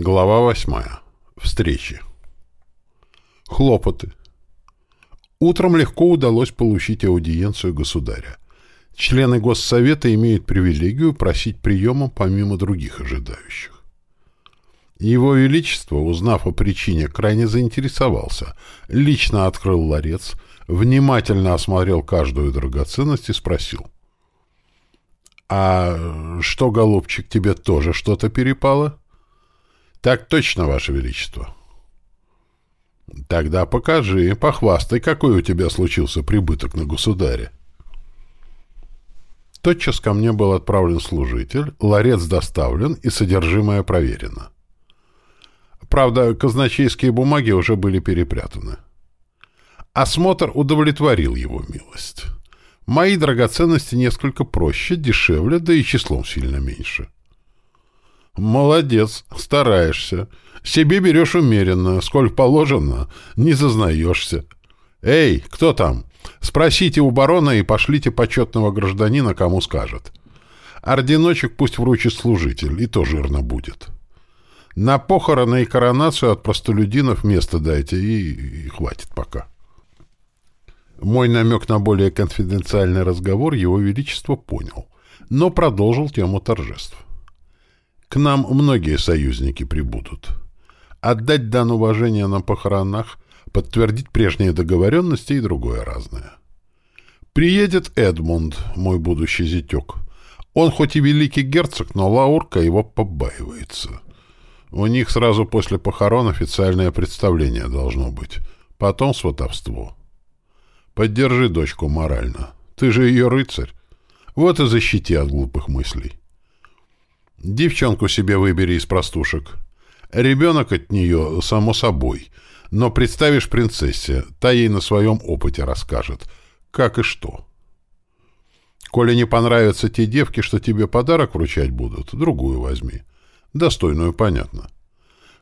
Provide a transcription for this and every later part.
Глава восьмая. Встречи. Хлопоты. Утром легко удалось получить аудиенцию государя. Члены Госсовета имеют привилегию просить приема помимо других ожидающих. Его Величество, узнав о причине, крайне заинтересовался, лично открыл ларец, внимательно осмотрел каждую драгоценность и спросил. «А что, голубчик, тебе тоже что-то перепало?» Так точно, Ваше Величество. Тогда покажи, похвастай, какой у тебя случился прибыток на государе. Тотчас ко мне был отправлен служитель, ларец доставлен и содержимое проверено. Правда, казначейские бумаги уже были перепрятаны. Осмотр удовлетворил его милость. Мои драгоценности несколько проще, дешевле, да и числом сильно меньше. — «Молодец, стараешься. Себе берешь умеренно, сколько положено, не зазнаешься. Эй, кто там? Спросите у барона и пошлите почетного гражданина, кому скажет. Орденочек пусть вручит служитель, и то жирно будет. На похороны и коронацию от простолюдинов место дайте, и, и хватит пока». Мой намек на более конфиденциальный разговор его величество понял, но продолжил тему торжеств. К нам многие союзники прибудут. Отдать дан уважения на похоронах, подтвердить прежние договоренности и другое разное. Приедет Эдмунд, мой будущий зятек. Он хоть и великий герцог, но Лаурка его побаивается. У них сразу после похорон официальное представление должно быть. Потом сватовство. Поддержи дочку морально. Ты же ее рыцарь. Вот и защити от глупых мыслей. Девчонку себе выбери из простушек. Ребенок от нее, само собой. Но представишь принцессе, та ей на своем опыте расскажет. Как и что. Коли не понравятся те девки, что тебе подарок вручать будут, другую возьми. Достойную, понятно.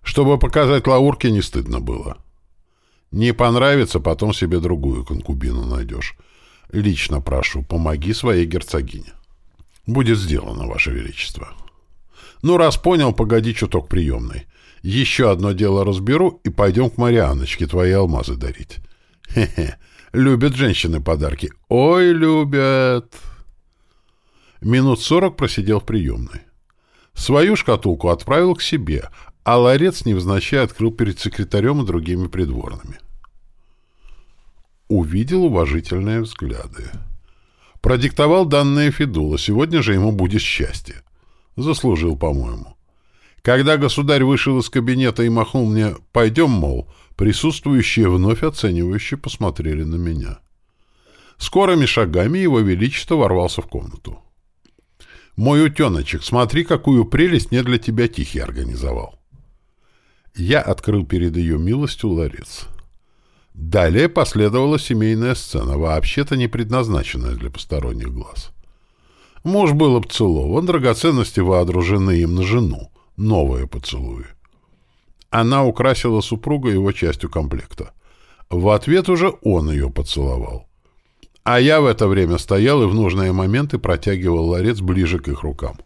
Чтобы показать Лаурке не стыдно было. Не понравится, потом себе другую конкубину найдешь. Лично прошу, помоги своей герцогине. Будет сделано, Ваше Величество. Ну, раз понял, погоди чуток приемной. Еще одно дело разберу и пойдем к Марианочке твои алмазы дарить. Хе-хе, любят женщины подарки. Ой, любят. Минут сорок просидел в приемной. Свою шкатулку отправил к себе, а ларец невзначай открыл перед секретарем и другими придворными. Увидел уважительные взгляды. Продиктовал данные Федула, сегодня же ему будет счастье. Заслужил, по-моему. Когда государь вышел из кабинета и махнул мне «пойдем», мол, присутствующие вновь оценивающие посмотрели на меня. Скорыми шагами его величество ворвался в комнату. «Мой утеночек, смотри, какую прелесть не для тебя Тихий организовал». Я открыл перед ее милостью ларец. Далее последовала семейная сцена, вообще-то не предназначенная для посторонних глаз. Муж был обцелован, драгоценности воодружены им на жену. Новые поцелуи. Она украсила супруга его частью комплекта. В ответ уже он ее поцеловал. А я в это время стоял и в нужные моменты протягивал ларец ближе к их рукам.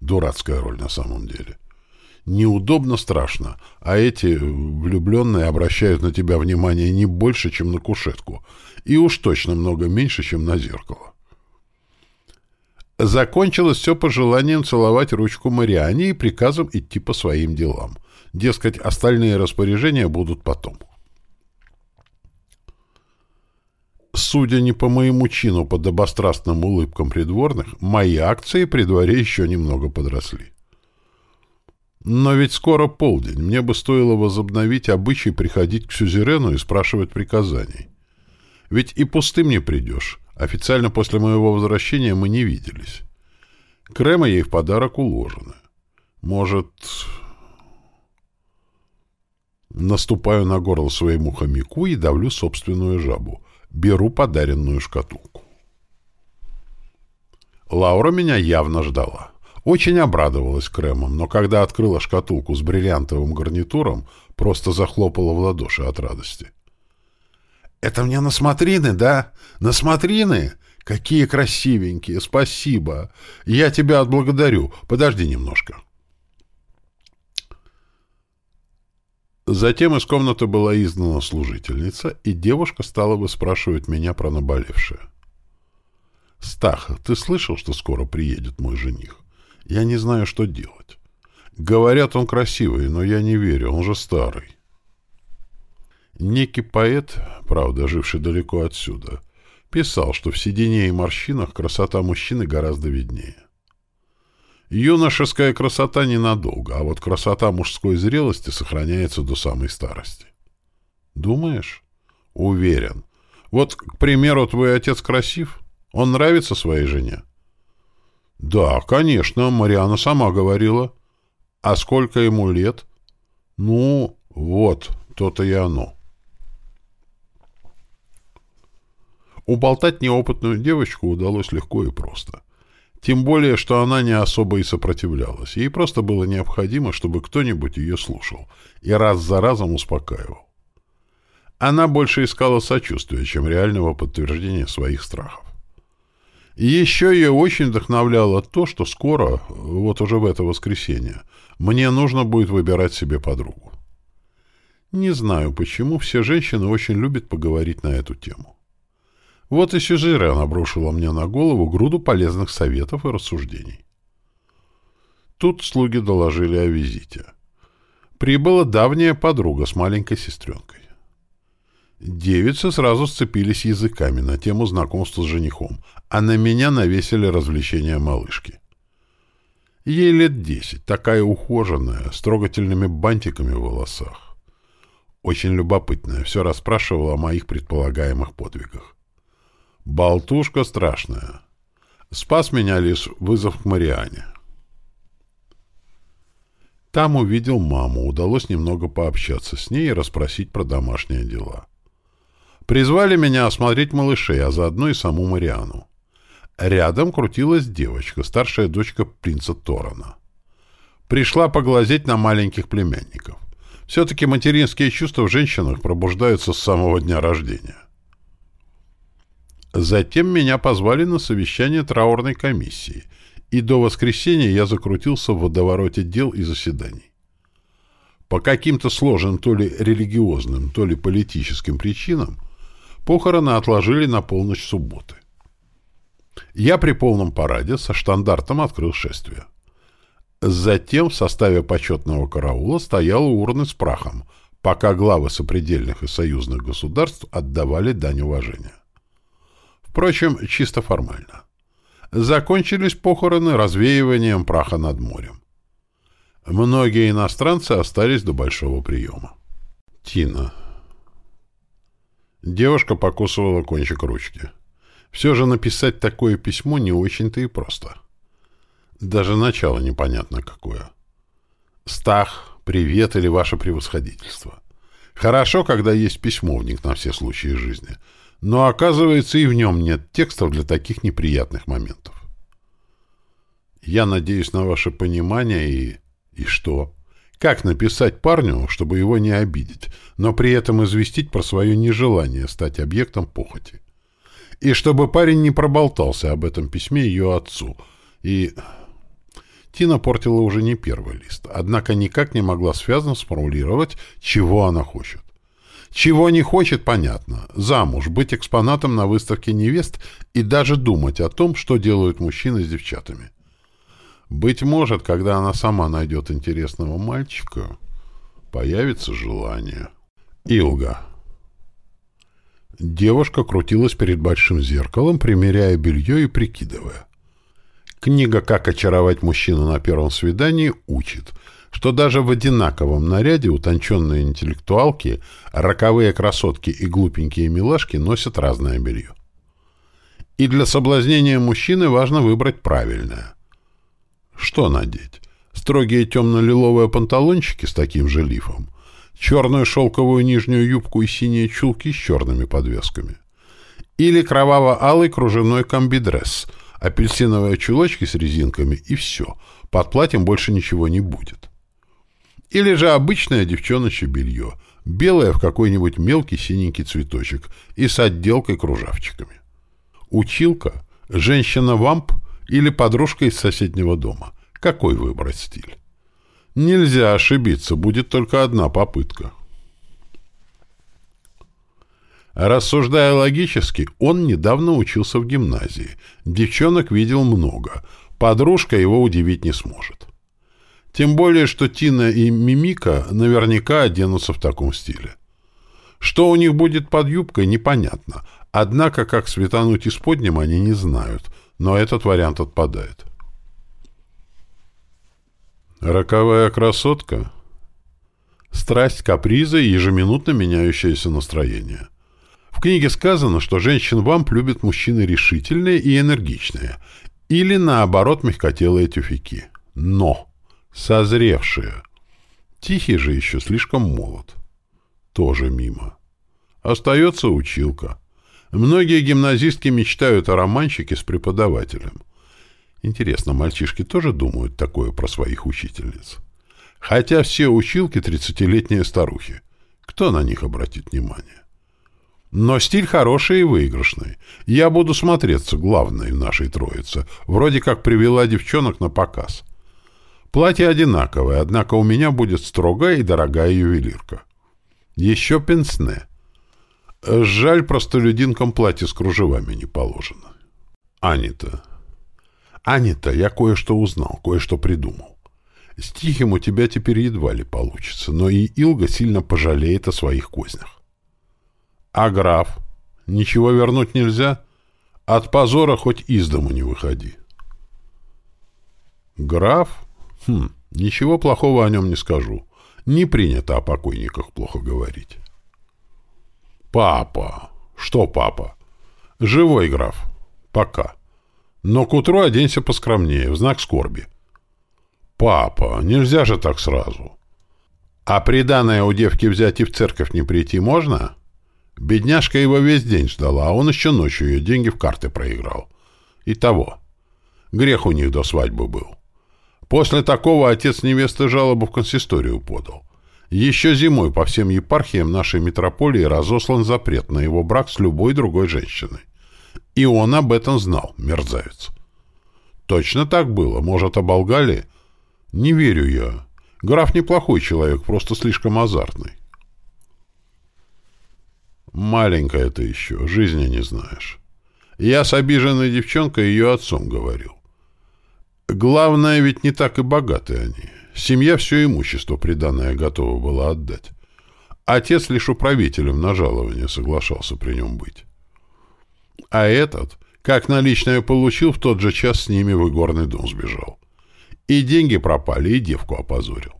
Дурацкая роль на самом деле. Неудобно, страшно, а эти влюбленные обращают на тебя внимание не больше, чем на кушетку, и уж точно много меньше, чем на зеркало. Закончилось все пожеланием целовать ручку Мариане и приказом идти по своим делам. Дескать, остальные распоряжения будут потом. Судя не по моему чину под обострастным улыбкам придворных, мои акции при дворе еще немного подросли. Но ведь скоро полдень, мне бы стоило возобновить обычай приходить к сюзерену и спрашивать приказаний. Ведь и пустым не придешь. Официально после моего возвращения мы не виделись. Крема ей в подарок уложены. Может... Наступаю на горло своему хомяку и давлю собственную жабу. Беру подаренную шкатулку. Лаура меня явно ждала. Очень обрадовалась кремом, но когда открыла шкатулку с бриллиантовым гарнитуром, просто захлопала в ладоши от радости. «Это мне на смотрины, да? На смотрины? Какие красивенькие! Спасибо! Я тебя отблагодарю. Подожди немножко». Затем из комнаты была изгнана служительница, и девушка стала выспрашивать меня про наболевшее. «Стаха, ты слышал, что скоро приедет мой жених? Я не знаю, что делать. Говорят, он красивый, но я не верю, он же старый». Некий поэт, правда, живший далеко отсюда, писал, что в седине и морщинах красота мужчины гораздо виднее. Юношеская красота ненадолго, а вот красота мужской зрелости сохраняется до самой старости. Думаешь? Уверен. Вот, к примеру, твой отец красив? Он нравится своей жене? Да, конечно, Мариана сама говорила. А сколько ему лет? Ну, вот, то-то и оно. Уболтать неопытную девочку удалось легко и просто. Тем более, что она не особо и сопротивлялась. Ей просто было необходимо, чтобы кто-нибудь ее слушал и раз за разом успокаивал. Она больше искала сочувствия, чем реального подтверждения своих страхов. Еще ее очень вдохновляло то, что скоро, вот уже в это воскресенье, мне нужно будет выбирать себе подругу. Не знаю, почему все женщины очень любят поговорить на эту тему. Вот и Сюзерен обрушила мне на голову груду полезных советов и рассуждений. Тут слуги доложили о визите. Прибыла давняя подруга с маленькой сестренкой. Девицы сразу сцепились языками на тему знакомства с женихом, а на меня навесили развлечения малышки. Ей лет десять, такая ухоженная, с трогательными бантиками в волосах. Очень любопытная, все расспрашивала о моих предполагаемых подвигах. Болтушка страшная. Спас меня лишь вызов к Мариане. Там увидел маму, удалось немного пообщаться с ней и расспросить про домашние дела. Призвали меня осмотреть малышей, а заодно и саму Мариану. Рядом крутилась девочка, старшая дочка принца Торана. Пришла поглазеть на маленьких племянников. Все-таки материнские чувства в женщинах пробуждаются с самого дня рождения. Затем меня позвали на совещание траурной комиссии, и до воскресенья я закрутился в водовороте дел и заседаний. По каким-то сложным то ли религиозным, то ли политическим причинам похороны отложили на полночь субботы. Я при полном параде со штандартом открыл шествие. Затем в составе почетного караула стояла урны с прахом, пока главы сопредельных и союзных государств отдавали дань уважения. Впрочем, чисто формально. Закончились похороны развеиванием праха над морем. Многие иностранцы остались до большого приема. Тина. Девушка покусывала кончик ручки. Все же написать такое письмо не очень-то и просто. Даже начало непонятно какое. «Стах, привет или ваше превосходительство». Хорошо, когда есть письмовник на все случаи жизни — но, оказывается, и в нем нет текстов для таких неприятных моментов. Я надеюсь на ваше понимание и... И что? Как написать парню, чтобы его не обидеть, но при этом известить про свое нежелание стать объектом похоти? И чтобы парень не проболтался об этом письме ее отцу. И... Тина портила уже не первый лист, однако никак не могла связно сформулировать, чего она хочет. Чего не хочет, понятно. Замуж, быть экспонатом на выставке невест и даже думать о том, что делают мужчины с девчатами. Быть может, когда она сама найдет интересного мальчика, появится желание. Илга. Девушка крутилась перед большим зеркалом, примеряя белье и прикидывая. Книга «Как очаровать мужчину на первом свидании» учит – что даже в одинаковом наряде утонченные интеллектуалки, роковые красотки и глупенькие милашки носят разное белье. И для соблазнения мужчины важно выбрать правильное. Что надеть? Строгие темно-лиловые панталончики с таким же лифом, черную шелковую нижнюю юбку и синие чулки с черными подвесками. Или кроваво-алый кружевной комбидресс, апельсиновые чулочки с резинками и все. Под платьем больше ничего не будет. Или же обычное девчоночье белье, белое в какой-нибудь мелкий синенький цветочек и с отделкой кружавчиками. Училка, женщина-вамп или подружка из соседнего дома. Какой выбрать стиль? Нельзя ошибиться, будет только одна попытка. Рассуждая логически, он недавно учился в гимназии. Девчонок видел много. Подружка его удивить не сможет. Тем более, что Тина и Мимика наверняка оденутся в таком стиле. Что у них будет под юбкой, непонятно. Однако, как светануть из подним, они не знают. Но этот вариант отпадает. Роковая красотка? Страсть, капризы и ежеминутно меняющееся настроение. В книге сказано, что женщин-вамп любят мужчины решительные и энергичные. Или, наоборот, мягкотелые тюфяки. Но! Созревшие. Тихий же еще слишком молод. Тоже мимо. Остается училка. Многие гимназистки мечтают о романчике с преподавателем. Интересно, мальчишки тоже думают такое про своих учительниц? Хотя все училки тридцатилетние старухи. Кто на них обратит внимание? Но стиль хороший и выигрышный. Я буду смотреться главной в нашей троице. Вроде как привела девчонок на показ. Платье одинаковое, однако у меня будет строгая и дорогая ювелирка. Еще пенсне. Жаль, простолюдинкам платье с кружевами не положено. Анита. Анита, я кое-что узнал, кое-что придумал. С Тихим у тебя теперь едва ли получится, но и Илга сильно пожалеет о своих кознях. А граф? Ничего вернуть нельзя? От позора хоть из дому не выходи. Граф? Хм, ничего плохого о нем не скажу. Не принято о покойниках плохо говорить. Папа. Что папа? Живой граф. Пока. Но к утру оденься поскромнее, в знак скорби. Папа, нельзя же так сразу. А приданное у девки взять и в церковь не прийти можно? Бедняжка его весь день ждала, а он еще ночью ее деньги в карты проиграл. И того. Грех у них до свадьбы был. После такого отец невесты жалобу в консисторию подал. Еще зимой по всем епархиям нашей митрополии разослан запрет на его брак с любой другой женщиной. И он об этом знал, мерзавец. Точно так было, может, оболгали? Не верю я. Граф неплохой человек, просто слишком азартный. Маленькая ты еще, жизни не знаешь. Я с обиженной девчонкой ее отцом говорил. Главное, ведь не так и богаты они. Семья все имущество приданное готова была отдать. Отец лишь управителем на жалование соглашался при нем быть. А этот, как наличное получил, в тот же час с ними в игорный дом сбежал. И деньги пропали, и девку опозорил.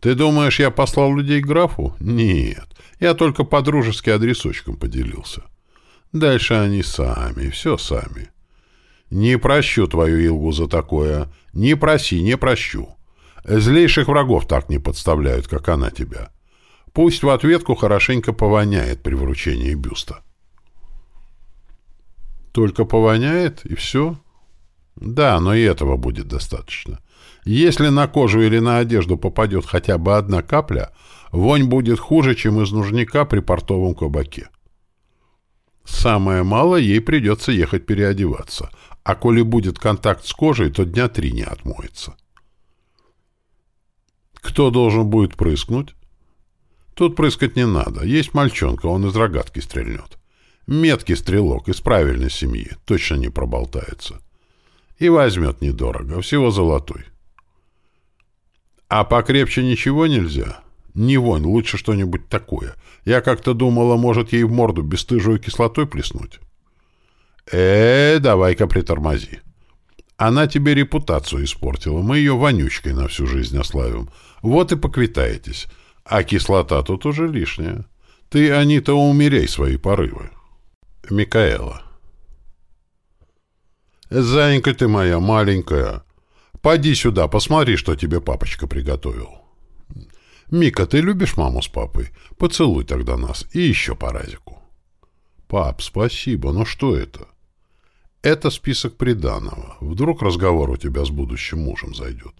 Ты думаешь, я послал людей к графу? Нет, я только по-дружески адресочком поделился. Дальше они сами, все сами. Не прощу твою Илгу за такое. Не проси, не прощу. Злейших врагов так не подставляют, как она тебя. Пусть в ответку хорошенько повоняет при вручении бюста. Только повоняет, и все? Да, но и этого будет достаточно. Если на кожу или на одежду попадет хотя бы одна капля, вонь будет хуже, чем из нужника при портовом кабаке. Самое мало ей придется ехать переодеваться, а коли будет контакт с кожей, то дня три не отмоется. Кто должен будет прыскнуть? Тут прыскать не надо. Есть мальчонка, он из рогатки стрельнет. Меткий стрелок, из правильной семьи, точно не проболтается. И возьмет недорого, всего золотой. А покрепче ничего нельзя? Не вонь, лучше что-нибудь такое. Я как-то думала, может, ей в морду бесстыжую кислотой плеснуть. Э давай-ка притормози. Она тебе репутацию испортила, мы ее вонючкой на всю жизнь ославим. Вот и поквитаетесь. А кислота тут уже лишняя. Ты, Анита, умерей свои порывы. Микаэла. «Зайка ты моя маленькая! Поди сюда, посмотри, что тебе папочка приготовил». «Мика, ты любишь маму с папой? Поцелуй тогда нас и еще по разику». «Пап, спасибо, но что это?» «Это список приданого. Вдруг разговор у тебя с будущим мужем зайдет.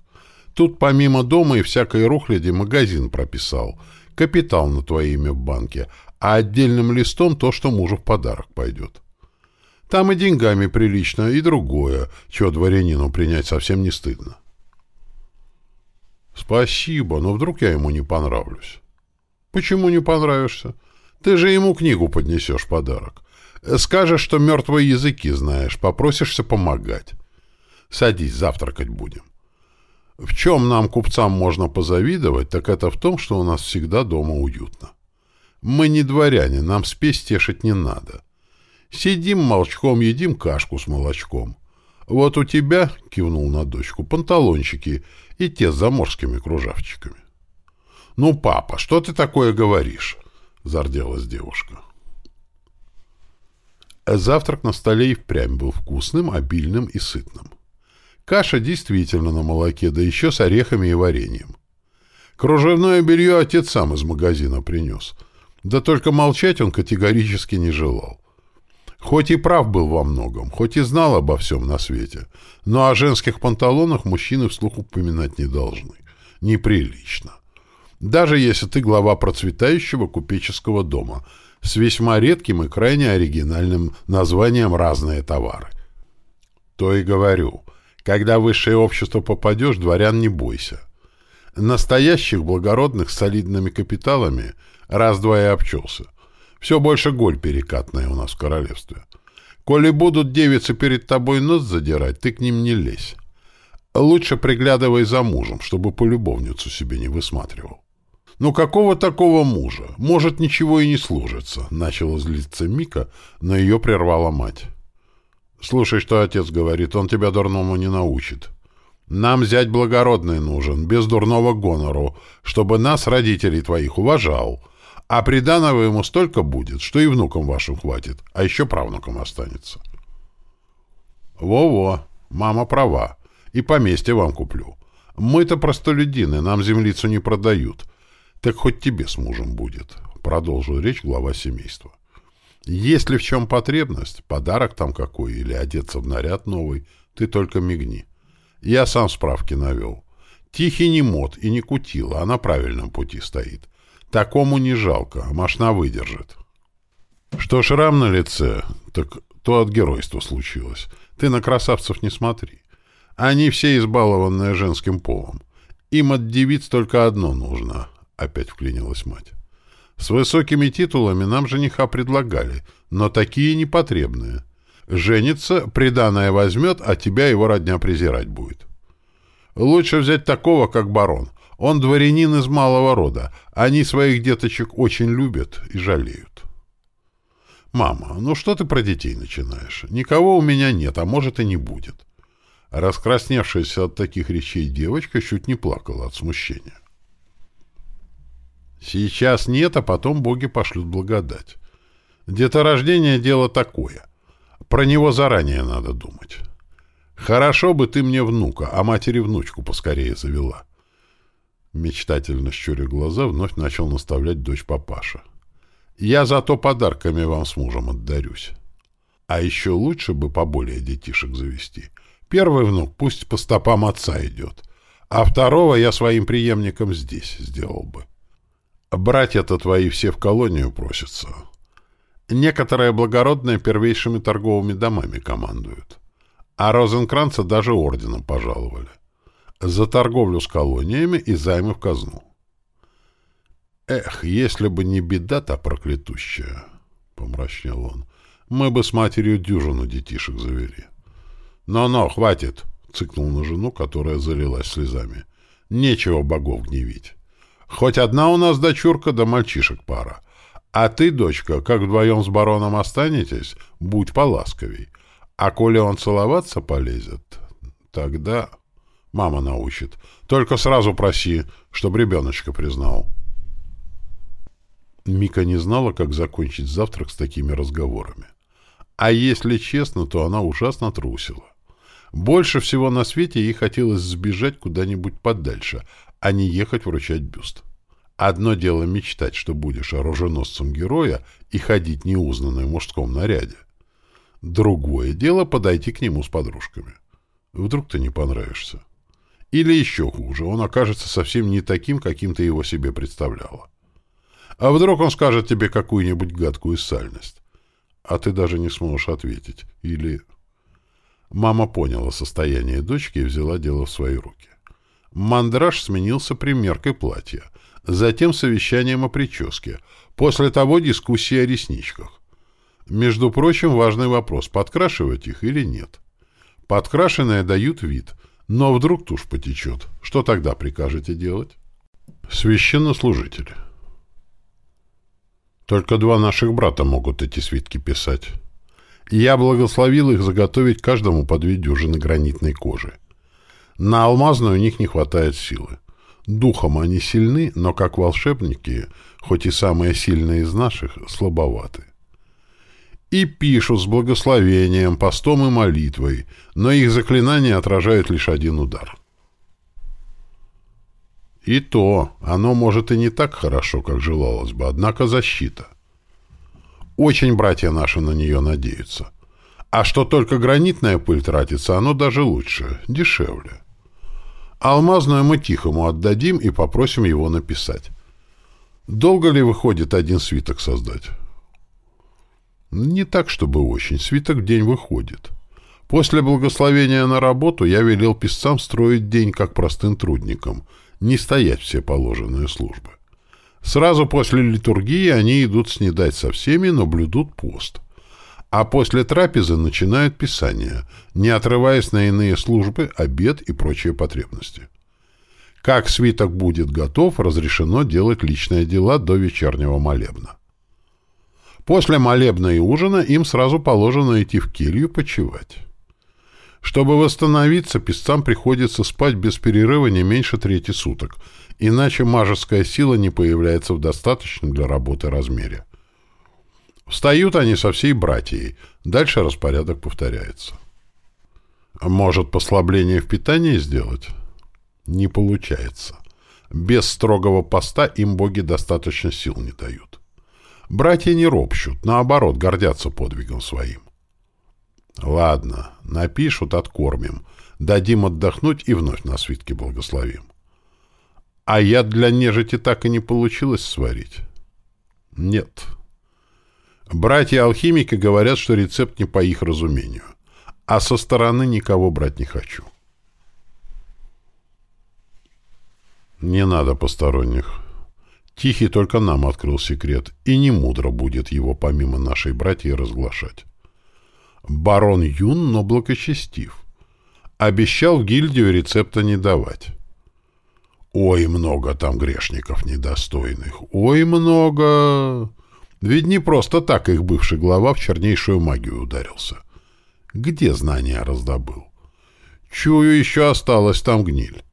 Тут помимо дома и всякой рухляди магазин прописал, капитал на твое имя в банке, а отдельным листом то, что мужу в подарок пойдет. Там и деньгами прилично, и другое, чего дворянину принять совсем не стыдно. Спасибо, но вдруг я ему не понравлюсь. Почему не понравишься? Ты же ему книгу поднесешь подарок. Скажешь, что мертвые языки знаешь, попросишься помогать. Садись, завтракать будем. В чем нам, купцам, можно позавидовать, так это в том, что у нас всегда дома уютно. Мы не дворяне, нам спесь тешить не надо. Сидим молчком, едим кашку с молочком. Вот у тебя, — кивнул на дочку, — панталончики и те с заморскими кружавчиками. — Ну, папа, что ты такое говоришь? — зарделась девушка. Завтрак на столе и впрямь был вкусным, обильным и сытным. Каша действительно на молоке, да еще с орехами и вареньем. Кружевное белье отец сам из магазина принес. Да только молчать он категорически не желал. Хоть и прав был во многом, хоть и знал обо всем на свете, но о женских панталонах мужчины вслух упоминать не должны. Неприлично. Даже если ты глава процветающего купеческого дома с весьма редким и крайне оригинальным названием «разные товары». То и говорю, когда в высшее общество попадешь, дворян не бойся. Настоящих благородных с солидными капиталами раз-два и обчелся. Все больше голь перекатная у нас в королевстве. Коли будут девицы перед тобой нос задирать, ты к ним не лезь. Лучше приглядывай за мужем, чтобы полюбовницу себе не высматривал. «Ну какого такого мужа? Может, ничего и не служится», — начала злиться Мика, но ее прервала мать. «Слушай, что отец говорит, он тебя дурному не научит. Нам зять благородный нужен, без дурного гонору, чтобы нас, родителей твоих, уважал, а приданого ему столько будет, что и внукам вашим хватит, а еще правнукам останется. Во-во, мама права. И поместье вам куплю. Мы-то простолюдины, нам землицу не продают. Так хоть тебе с мужем будет, продолжил речь глава семейства. Если в чем потребность, подарок там какой или одеться в наряд новый, ты только мигни. Я сам справки навел. Тихий не мод и не кутила, а на правильном пути стоит. Такому не жалко, машина выдержит. Что шрам на лице, так то от геройства случилось. Ты на красавцев не смотри. Они все избалованные женским полом. Им от девиц только одно нужно, — опять вклинилась мать. С высокими титулами нам жениха предлагали, но такие непотребные. Женится, приданное возьмет, а тебя его родня презирать будет. Лучше взять такого, как барон — он дворянин из малого рода. Они своих деточек очень любят и жалеют. «Мама, ну что ты про детей начинаешь? Никого у меня нет, а может и не будет». Раскрасневшаяся от таких речей девочка чуть не плакала от смущения. «Сейчас нет, а потом боги пошлют благодать. Деторождение — дело такое. Про него заранее надо думать. Хорошо бы ты мне внука, а матери внучку поскорее завела». Мечтательно щуря глаза, вновь начал наставлять дочь папаша. «Я зато подарками вам с мужем отдарюсь. А еще лучше бы поболее детишек завести. Первый внук пусть по стопам отца идет, а второго я своим преемником здесь сделал бы. Братья-то твои все в колонию просятся. Некоторые благородные первейшими торговыми домами командуют. А Розенкранца даже орденом пожаловали за торговлю с колониями и займы в казну. «Эх, если бы не беда-то проклятущая!» — помрачнел он. «Мы бы с матерью дюжину детишек завели». «Но-но, хватит!» — цыкнул на жену, которая залилась слезами. «Нечего богов гневить. Хоть одна у нас дочурка, да мальчишек пара. А ты, дочка, как вдвоем с бароном останетесь, будь поласковей. А коли он целоваться полезет, тогда...» Мама научит. Только сразу проси, чтобы ребеночка признал. Мика не знала, как закончить завтрак с такими разговорами. А если честно, то она ужасно трусила. Больше всего на свете ей хотелось сбежать куда-нибудь подальше, а не ехать вручать бюст. Одно дело мечтать, что будешь оруженосцем героя и ходить неузнанной в мужском наряде. Другое дело подойти к нему с подружками. Вдруг ты не понравишься. Или еще хуже, он окажется совсем не таким, каким ты его себе представляла. А вдруг он скажет тебе какую-нибудь гадкую сальность, а ты даже не сможешь ответить. Или... Мама поняла состояние дочки и взяла дело в свои руки. Мандраж сменился примеркой платья. Затем совещанием о прическе. После того дискуссия о ресничках. Между прочим, важный вопрос, подкрашивать их или нет. Подкрашенные дают вид, но вдруг тушь потечет. Что тогда прикажете делать? Священнослужители. Только два наших брата могут эти свитки писать. Я благословил их заготовить каждому по две дюжины гранитной кожи. На алмазную у них не хватает силы. Духом они сильны, но как волшебники, хоть и самые сильные из наших, слабоваты. И пишут с благословением, постом и молитвой, но их заклинания отражают лишь один удар. И то, оно может и не так хорошо, как желалось бы, однако защита. Очень братья наши на нее надеются. А что только гранитная пыль тратится, оно даже лучше, дешевле. Алмазную мы тихому отдадим и попросим его написать. Долго ли выходит один свиток создать? Не так, чтобы очень. Свиток в день выходит. После благословения на работу я велел писцам строить день как простым трудникам, не стоять все положенные службы. Сразу после литургии они идут снедать со всеми, но блюдут пост. А после трапезы начинают писание, не отрываясь на иные службы, обед и прочие потребности. Как свиток будет готов, разрешено делать личные дела до вечернего молебна. После молебна и ужина им сразу положено идти в келью почевать. Чтобы восстановиться, песцам приходится спать без перерыва не меньше трети суток, иначе мажеская сила не появляется в достаточном для работы размере. Встают они со всей братьей. Дальше распорядок повторяется. Может, послабление в питании сделать? Не получается. Без строгого поста им боги достаточно сил не дают. Братья не ропщут, наоборот, гордятся подвигом своим. Ладно, напишут, откормим. Дадим отдохнуть и вновь на свитке благословим. А я для нежити так и не получилось сварить? Нет. Братья-алхимики говорят, что рецепт не по их разумению. А со стороны никого брать не хочу. Не надо посторонних. Тихий только нам открыл секрет, и не мудро будет его помимо нашей братьи разглашать. Барон юн, но благочестив. Обещал в гильдию рецепта не давать. Ой, много там грешников недостойных. Ой, много. Ведь не просто так их бывший глава в чернейшую магию ударился. Где знания раздобыл? Чую, еще осталось там гниль.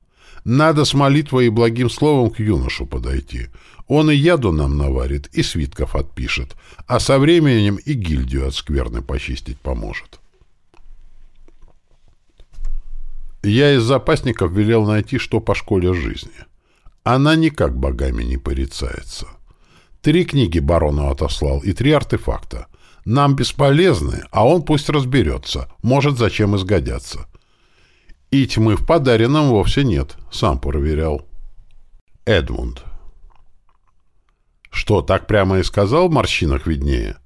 Надо с молитвой и благим словом к юношу подойти. Он и яду нам наварит, и свитков отпишет, а со временем и гильдию от скверны почистить поможет. Я из запасников велел найти, что по школе жизни. Она никак богами не порицается. Три книги барону отослал и три артефакта. Нам бесполезны, а он пусть разберется, может, зачем изгодятся. И тьмы в подаренном вовсе нет, сам проверял. Эдмунд. Что, так прямо и сказал, в морщинах виднее?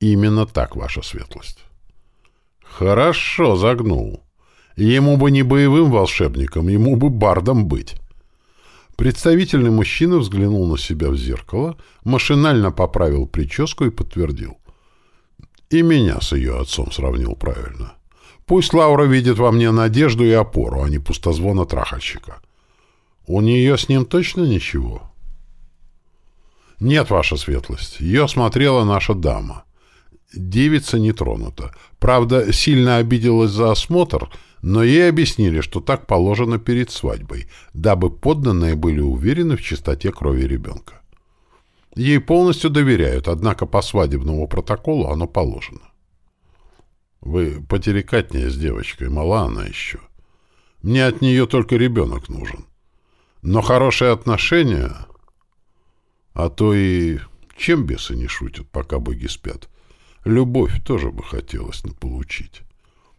Именно так, ваша светлость. Хорошо, загнул. Ему бы не боевым волшебником, ему бы бардом быть. Представительный мужчина взглянул на себя в зеркало, машинально поправил прическу и подтвердил. И меня с ее отцом сравнил правильно. Пусть Лаура видит во мне надежду и опору, а не пустозвона трахальщика. У нее с ним точно ничего? Нет, ваша светлость. Ее смотрела наша дама. Девица не тронута. Правда, сильно обиделась за осмотр — но ей объяснили, что так положено перед свадьбой, дабы подданные были уверены в чистоте крови ребенка. Ей полностью доверяют, однако по свадебному протоколу оно положено. Вы потерекатнее с девочкой, мала она еще. Мне от нее только ребенок нужен. Но хорошие отношения... А то и чем бесы не шутят, пока боги спят. Любовь тоже бы хотелось получить.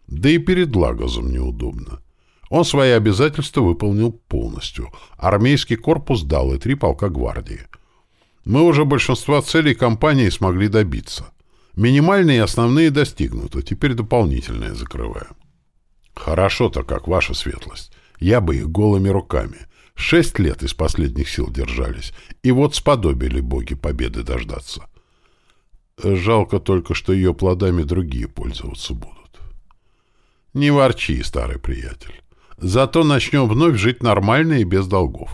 Да и перед Лагозом неудобно. Он свои обязательства выполнил полностью. Армейский корпус дал и три полка гвардии. Мы уже большинства целей кампании смогли добиться. Минимальные и основные достигнуты, теперь дополнительные закрываем. Хорошо-то как, ваша светлость. Я бы их голыми руками. Шесть лет из последних сил держались, и вот сподобили боги победы дождаться. Жалко только, что ее плодами другие пользоваться будут. Не ворчи, старый приятель. Зато начнем вновь жить нормально и без долгов.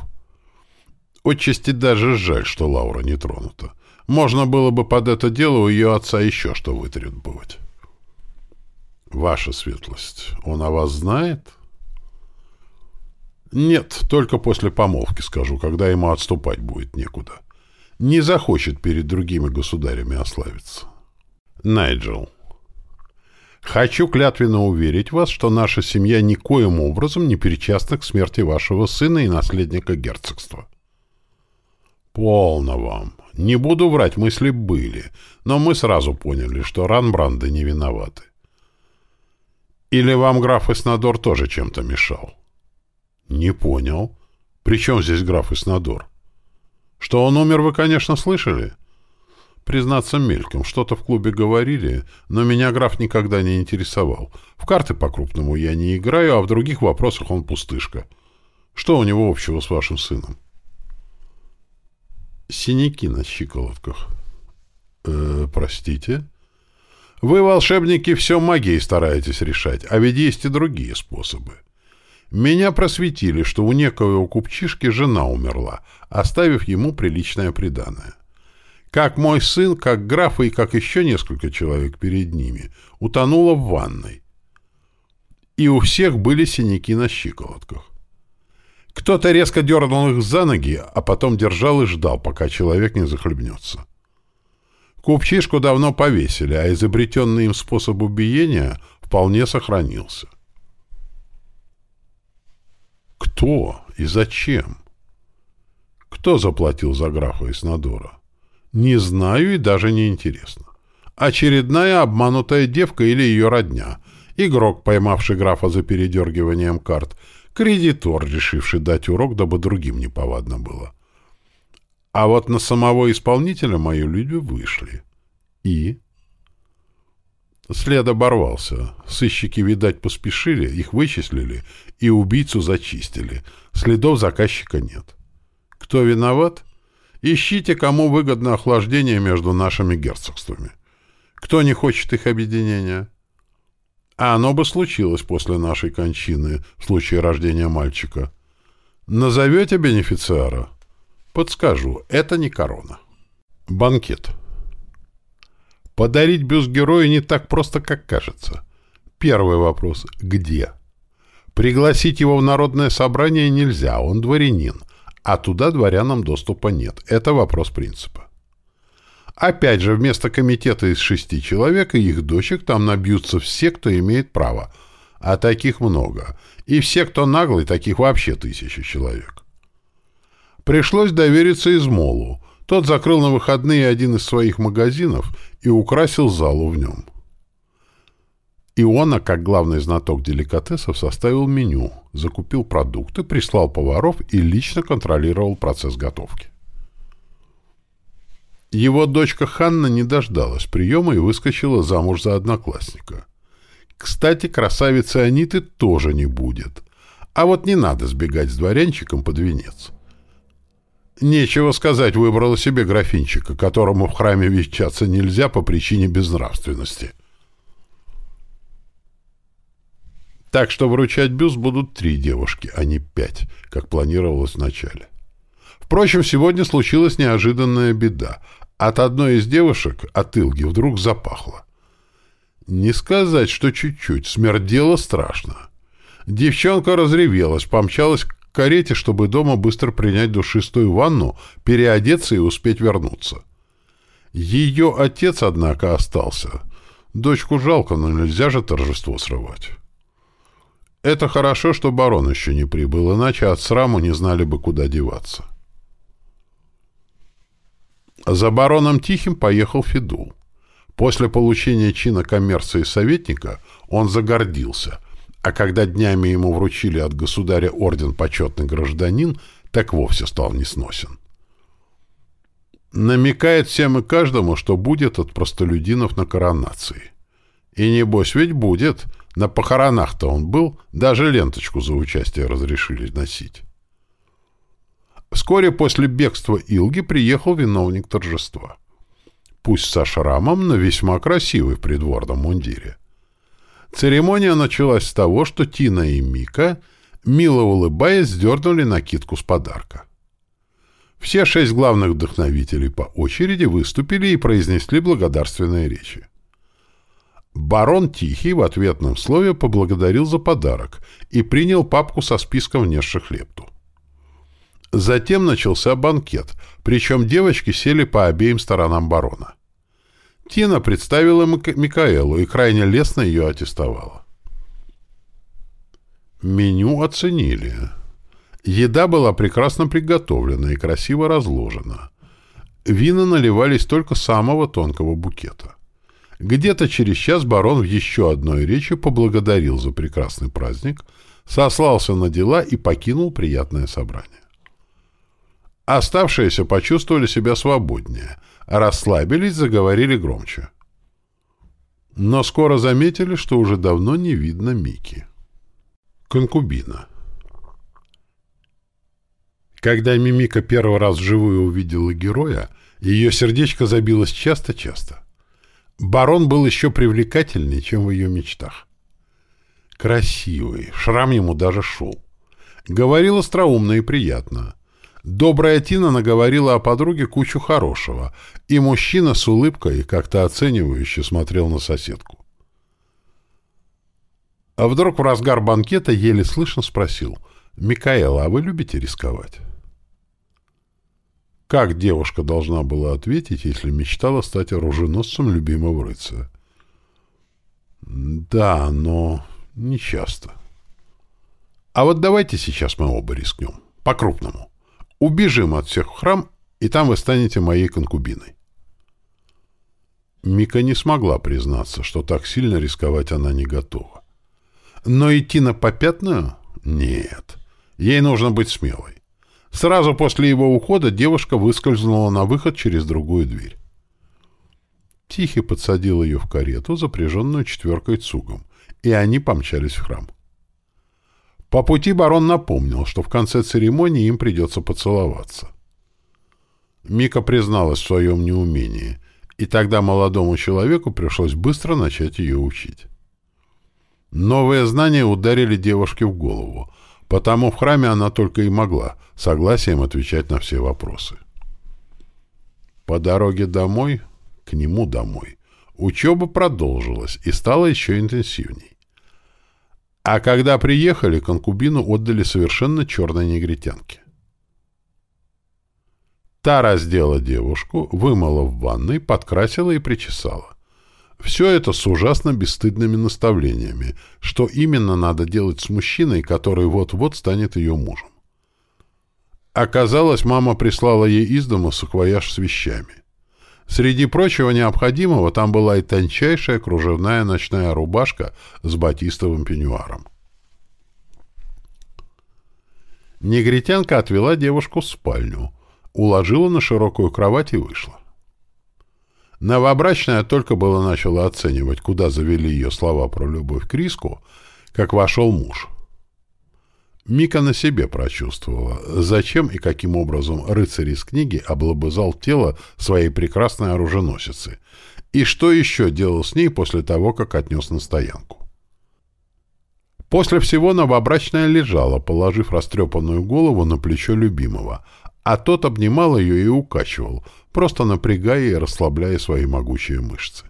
Отчасти даже жаль, что Лаура не тронута. Можно было бы под это дело у ее отца еще что вытребовать. Ваша светлость, он о вас знает? Нет, только после помолвки скажу, когда ему отступать будет некуда. Не захочет перед другими государями ославиться. Найджел. Хочу клятвенно уверить вас, что наша семья никоим образом не причастна к смерти вашего сына и наследника герцогства. Полно вам. Не буду врать, мысли были, но мы сразу поняли, что Ранбранды не виноваты. Или вам граф Эснадор тоже чем-то мешал? Не понял. При чем здесь граф Эснадор? Что он умер, вы, конечно, слышали? Признаться мельком, что-то в клубе говорили, но меня граф никогда не интересовал. В карты по-крупному я не играю, а в других вопросах он пустышка. Что у него общего с вашим сыном? Синяки на щиколотках. Э, простите? Вы, волшебники, все магией стараетесь решать, а ведь есть и другие способы. Меня просветили, что у некого купчишки жена умерла, оставив ему приличное приданое. Как мой сын, как граф и как еще несколько человек перед ними, утонула в ванной. И у всех были синяки на щиколотках. Кто-то резко дернул их за ноги, а потом держал и ждал, пока человек не захлебнется. Купчишку давно повесили, а изобретенный им способ убиения вполне сохранился. Кто и зачем? Кто заплатил за графа Иснадора? Не знаю и даже не интересно. Очередная обманутая девка или ее родня. Игрок, поймавший графа за передергиванием карт. Кредитор, решивший дать урок, дабы другим неповадно было. А вот на самого исполнителя мои люди вышли. И? След оборвался. Сыщики, видать, поспешили, их вычислили и убийцу зачистили. Следов заказчика нет. Кто виноват? Ищите, кому выгодно охлаждение между нашими герцогствами. Кто не хочет их объединения? А оно бы случилось после нашей кончины, в случае рождения мальчика. Назовете бенефициара? Подскажу, это не корона. Банкет. Подарить бюст героя не так просто, как кажется. Первый вопрос – где? Пригласить его в народное собрание нельзя, он дворянин, а туда дворянам доступа нет. Это вопрос принципа. Опять же, вместо комитета из шести человек и их дочек там набьются все, кто имеет право, а таких много, и все, кто наглый, таких вообще тысячи человек. Пришлось довериться Измолу. Тот закрыл на выходные один из своих магазинов и украсил залу в нем. Иона, как главный знаток деликатесов, составил меню, закупил продукты, прислал поваров и лично контролировал процесс готовки. Его дочка Ханна не дождалась приема и выскочила замуж за одноклассника. Кстати, красавицы Аниты тоже не будет. А вот не надо сбегать с дворянчиком под венец. Нечего сказать, выбрала себе графинчика, которому в храме вещаться нельзя по причине безнравственности. Так что вручать бюст будут три девушки, а не пять, как планировалось вначале. Впрочем, сегодня случилась неожиданная беда. От одной из девушек, от Илги, вдруг запахло. Не сказать, что чуть-чуть, смердело страшно. Девчонка разревелась, помчалась карете, чтобы дома быстро принять душистую ванну, переодеться и успеть вернуться. Ее отец, однако, остался. Дочку жалко, но нельзя же торжество срывать. Это хорошо, что барон еще не прибыл, иначе от сраму не знали бы, куда деваться. За бароном Тихим поехал Федул. После получения чина коммерции советника он загордился — а когда днями ему вручили от государя орден «Почетный гражданин», так вовсе стал несносен. Намекает всем и каждому, что будет от простолюдинов на коронации. И небось ведь будет. На похоронах-то он был, даже ленточку за участие разрешили носить. Вскоре после бегства Илги приехал виновник торжества. Пусть со шрамом, но весьма красивый в придворном мундире. Церемония началась с того, что Тина и Мика, мило улыбаясь, сдернули накидку с подарка. Все шесть главных вдохновителей по очереди выступили и произнесли благодарственные речи. Барон Тихий в ответном слове поблагодарил за подарок и принял папку со списком внесших лепту. Затем начался банкет, причем девочки сели по обеим сторонам барона. Тина представила Микаэлу и крайне лестно ее аттестовала. Меню оценили. Еда была прекрасно приготовлена и красиво разложена. Вина наливались только самого тонкого букета. Где-то через час барон в еще одной речи поблагодарил за прекрасный праздник, сослался на дела и покинул приятное собрание. Оставшиеся почувствовали себя свободнее, расслабились, заговорили громче. Но скоро заметили, что уже давно не видно Мики. Конкубина. Когда Мимика первый раз вживую увидела героя, ее сердечко забилось часто-часто. Барон был еще привлекательнее, чем в ее мечтах. Красивый, шрам ему даже шел. Говорил остроумно и приятно. Добрая Тина наговорила о подруге кучу хорошего, и мужчина с улыбкой как-то оценивающе смотрел на соседку. А вдруг в разгар банкета еле слышно спросил, «Микаэла, а вы любите рисковать?» Как девушка должна была ответить, если мечтала стать оруженосцем любимого рыцаря? Да, но не часто. А вот давайте сейчас мы оба рискнем. По-крупному. Убежим от всех в храм, и там вы станете моей конкубиной. Мика не смогла признаться, что так сильно рисковать она не готова. Но идти на попятную? Нет. Ей нужно быть смелой. Сразу после его ухода девушка выскользнула на выход через другую дверь. Тихий подсадил ее в карету, запряженную четверкой цугом, и они помчались в храм. По пути барон напомнил, что в конце церемонии им придется поцеловаться. Мика призналась в своем неумении, и тогда молодому человеку пришлось быстро начать ее учить. Новые знания ударили девушке в голову, Потому в храме она только и могла согласием отвечать на все вопросы. По дороге домой, к нему домой, учеба продолжилась и стала еще интенсивней. А когда приехали, конкубину отдали совершенно черной негритянке. Та раздела девушку, вымыла в ванной, подкрасила и причесала. Все это с ужасно бесстыдными наставлениями, что именно надо делать с мужчиной, который вот-вот станет ее мужем. Оказалось, мама прислала ей из дома саквояж с вещами. Среди прочего необходимого там была и тончайшая кружевная ночная рубашка с батистовым пеньюаром. Негритянка отвела девушку в спальню, уложила на широкую кровать и вышла. Новобрачная только было начала оценивать, куда завели ее слова про любовь к риску, как вошел муж. Мика на себе прочувствовала, зачем и каким образом рыцарь из книги облобызал тело своей прекрасной оруженосицы, и что еще делал с ней после того, как отнес на стоянку. После всего новобрачная лежала, положив растрепанную голову на плечо любимого, а тот обнимал ее и укачивал, просто напрягая и расслабляя свои могучие мышцы.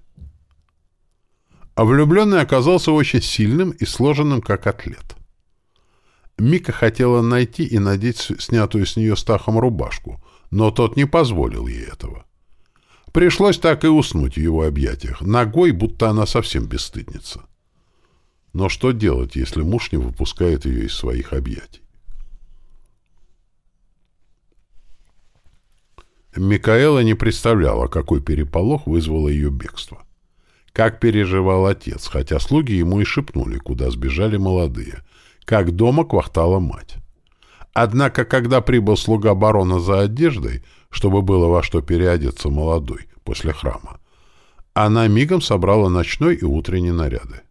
А влюбленный оказался очень сильным и сложенным, как атлет. Мика хотела найти и надеть снятую с нее стахом рубашку, но тот не позволил ей этого. Пришлось так и уснуть в его объятиях, ногой, будто она совсем бесстыдница. Но что делать, если муж не выпускает ее из своих объятий? Микаэла не представляла, какой переполох вызвало ее бегство. Как переживал отец, хотя слуги ему и шепнули, куда сбежали молодые. Как дома квахтала мать. Однако, когда прибыл слуга барона за одеждой, чтобы было во что переодеться молодой после храма, она мигом собрала ночной и утренний наряды.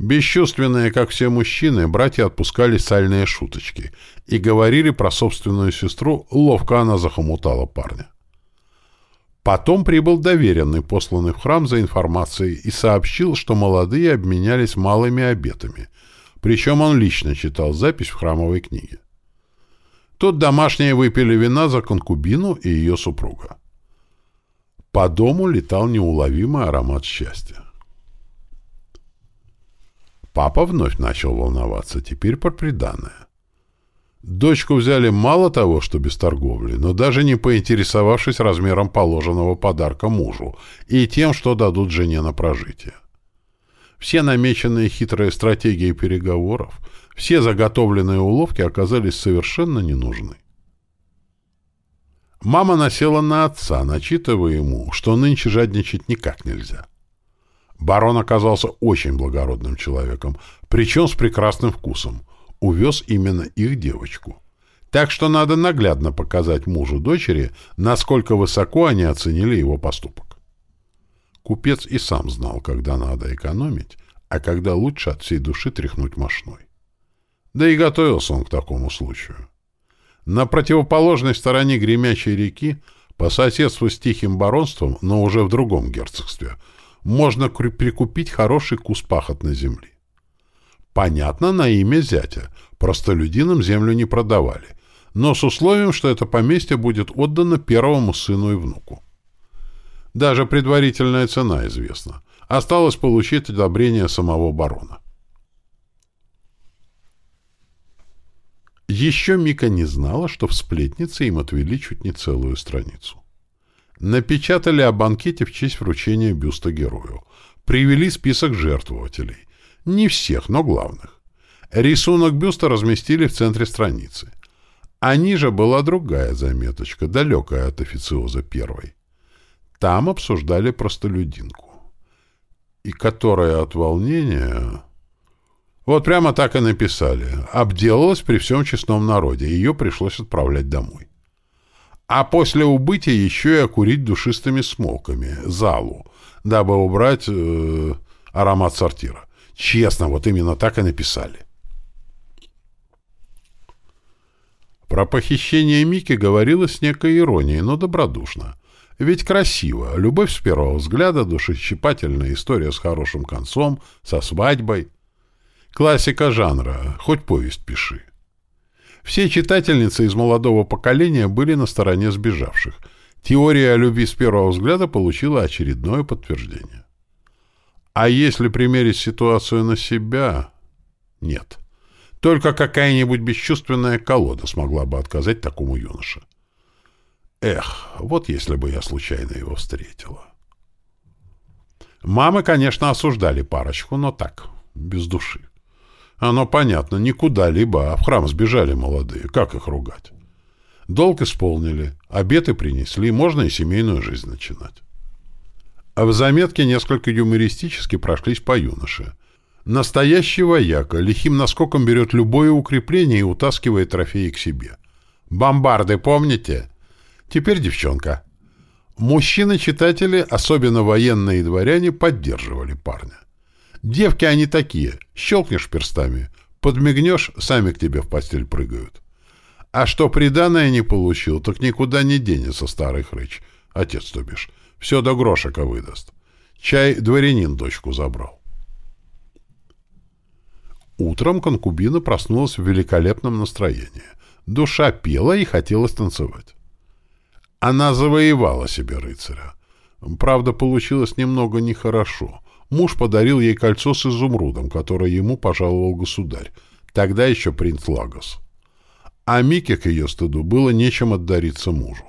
Бесчувственные, как все мужчины, братья отпускали сальные шуточки и говорили про собственную сестру, ловко она захомутала парня. Потом прибыл доверенный, посланный в храм за информацией, и сообщил, что молодые обменялись малыми обетами, причем он лично читал запись в храмовой книге. Тут домашние выпили вина за конкубину и ее супруга. По дому летал неуловимый аромат счастья. Папа вновь начал волноваться, теперь по приданное. Дочку взяли мало того, что без торговли, но даже не поинтересовавшись размером положенного подарка мужу и тем, что дадут жене на прожитие. Все намеченные хитрые стратегии переговоров, все заготовленные уловки оказались совершенно не нужны. Мама насела на отца, начитывая ему, что нынче жадничать никак нельзя. Барон оказался очень благородным человеком, причем с прекрасным вкусом. Увез именно их девочку. Так что надо наглядно показать мужу дочери, насколько высоко они оценили его поступок. Купец и сам знал, когда надо экономить, а когда лучше от всей души тряхнуть мошной. Да и готовился он к такому случаю. На противоположной стороне гремящей реки, по соседству с Тихим баронством, но уже в другом герцогстве — можно прикупить хороший кус пахотной земли. Понятно, на имя зятя. Простолюдинам землю не продавали. Но с условием, что это поместье будет отдано первому сыну и внуку. Даже предварительная цена известна. Осталось получить одобрение самого барона. Еще Мика не знала, что в сплетнице им отвели чуть не целую страницу. Напечатали о банкете в честь вручения бюста герою. Привели список жертвователей. Не всех, но главных. Рисунок бюста разместили в центре страницы. А ниже была другая заметочка, далекая от официоза первой. Там обсуждали простолюдинку. И которая от волнения... Вот прямо так и написали. Обделалась при всем честном народе. Ее пришлось отправлять домой а после убытия еще и окурить душистыми смолками залу, дабы убрать э, аромат сортира. Честно, вот именно так и написали. Про похищение Мики говорилось с некой иронией, но добродушно. Ведь красиво, любовь с первого взгляда, душещипательная история с хорошим концом, со свадьбой. Классика жанра, хоть повесть пиши. Все читательницы из молодого поколения были на стороне сбежавших. Теория о любви с первого взгляда получила очередное подтверждение. А если примерить ситуацию на себя? Нет. Только какая-нибудь бесчувственная колода смогла бы отказать такому юноше. Эх, вот если бы я случайно его встретила. Мамы, конечно, осуждали парочку, но так, без души. Оно понятно, не куда-либо, а в храм сбежали молодые. Как их ругать? Долг исполнили, обеты принесли, можно и семейную жизнь начинать. А в заметке несколько юмористически прошлись по юноше. Настоящий вояка лихим наскоком берет любое укрепление и утаскивает трофеи к себе. Бомбарды, помните? Теперь девчонка. Мужчины-читатели, особенно военные и дворяне, поддерживали парня. Девки они такие. Щелкнешь перстами, подмигнешь, сами к тебе в постель прыгают. А что приданное не получил, так никуда не денется старый хрыч. Отец, то бишь. Все до грошика выдаст. Чай дворянин дочку забрал. Утром конкубина проснулась в великолепном настроении. Душа пела и хотелось танцевать. Она завоевала себе рыцаря. Правда, получилось немного нехорошо. Муж подарил ей кольцо с изумрудом, которое ему пожаловал государь, тогда еще принц Лагос. А Мике, к ее стыду, было нечем отдариться мужу.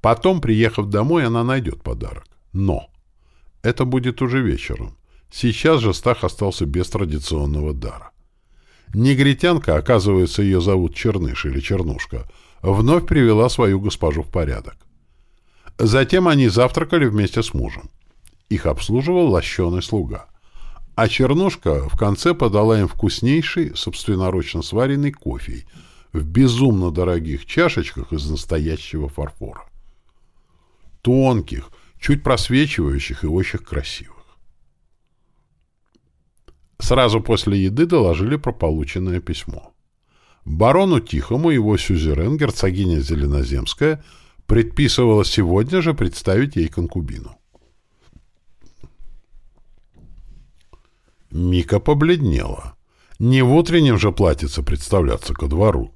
Потом, приехав домой, она найдет подарок. Но это будет уже вечером. Сейчас же Стах остался без традиционного дара. Негритянка, оказывается, ее зовут Черныш или Чернушка, вновь привела свою госпожу в порядок. Затем они завтракали вместе с мужем. Их обслуживал лощеный слуга. А Чернушка в конце подала им вкуснейший, собственноручно сваренный кофе в безумно дорогих чашечках из настоящего фарфора. Тонких, чуть просвечивающих и очень красивых. Сразу после еды доложили про полученное письмо. Барону Тихому его сюзерен, герцогиня Зеленоземская, предписывала сегодня же представить ей конкубину. Мика побледнела. Не в утреннем же платьице представляться ко двору.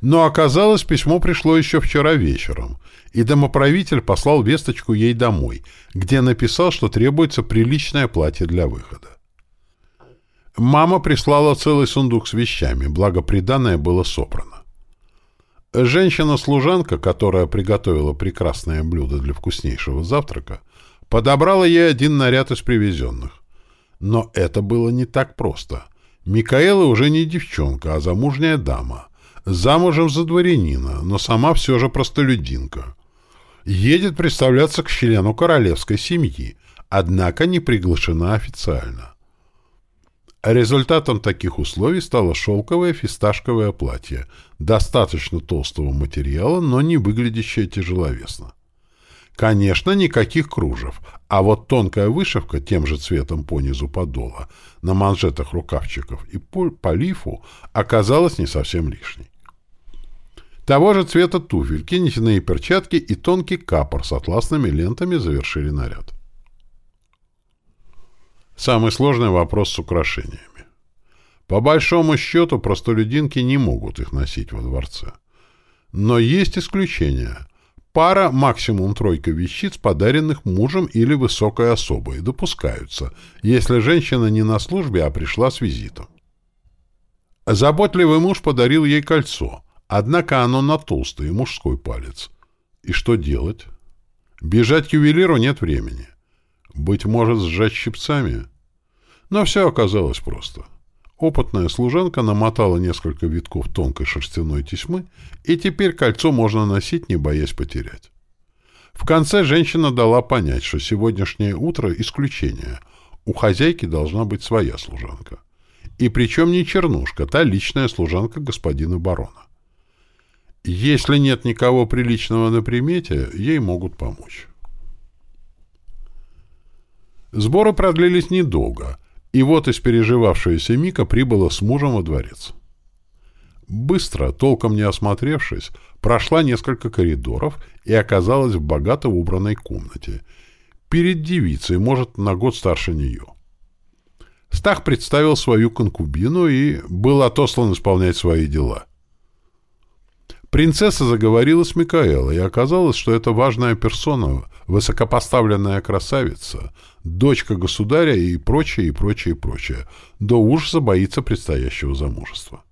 Но оказалось, письмо пришло еще вчера вечером, и домоправитель послал весточку ей домой, где написал, что требуется приличное платье для выхода. Мама прислала целый сундук с вещами, благо приданное было собрано. Женщина-служанка, которая приготовила прекрасное блюдо для вкуснейшего завтрака, подобрала ей один наряд из привезенных. Но это было не так просто. Микаэла уже не девчонка, а замужняя дама. Замужем за дворянина, но сама все же простолюдинка. Едет представляться к члену королевской семьи, однако не приглашена официально. Результатом таких условий стало шелковое фисташковое платье, достаточно толстого материала, но не выглядящее тяжеловесно. Конечно, никаких кружев, а вот тонкая вышивка тем же цветом по низу подола, на манжетах рукавчиков и по лифу оказалась не совсем лишней. Того же цвета туфельки, нитяные перчатки и тонкий капор с атласными лентами завершили наряд. Самый сложный вопрос с украшениями. По большому счету, простолюдинки не могут их носить во дворце. Но есть исключения. Пара, максимум тройка вещиц, подаренных мужем или высокой особой, допускаются, если женщина не на службе, а пришла с визитом. Заботливый муж подарил ей кольцо, однако оно на толстый мужской палец. И что делать? Бежать к ювелиру нет времени. Быть может, сжать щипцами? Но все оказалось просто. Опытная служанка намотала несколько витков тонкой шерстяной тесьмы, и теперь кольцо можно носить, не боясь потерять. В конце женщина дала понять, что сегодняшнее утро — исключение. У хозяйки должна быть своя служанка. И причем не чернушка, та личная служанка господина барона. Если нет никого приличного на примете, ей могут помочь. Сборы продлились недолго, и вот испереживавшаяся Мика прибыла с мужем во дворец. Быстро, толком не осмотревшись, прошла несколько коридоров и оказалась в богато убранной комнате. Перед девицей, может, на год старше нее. Стах представил свою конкубину и был отослан исполнять свои дела. Принцесса заговорила с Микаэлой, и оказалось, что это важная персона, высокопоставленная красавица, дочка государя и прочее, и прочее, и прочее. До ужаса боится предстоящего замужества.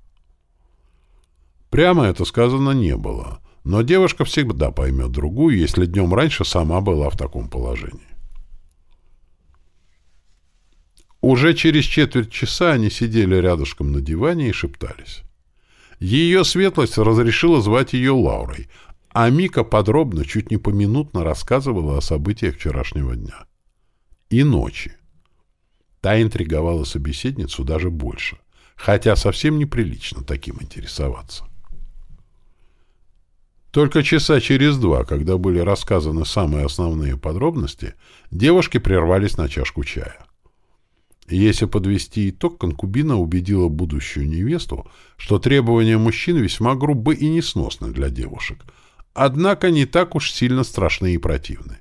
Прямо это сказано не было, но девушка всегда поймет другую, если днем раньше сама была в таком положении. Уже через четверть часа они сидели рядышком на диване и шептались. Ее светлость разрешила звать ее Лаурой, а Мика подробно, чуть не поминутно рассказывала о событиях вчерашнего дня. И ночи. Та интриговала собеседницу даже больше, хотя совсем неприлично таким интересоваться. Только часа через два, когда были рассказаны самые основные подробности, девушки прервались на чашку чая. Если подвести итог, конкубина убедила будущую невесту, что требования мужчин весьма грубы и несносны для девушек, однако не так уж сильно страшны и противны.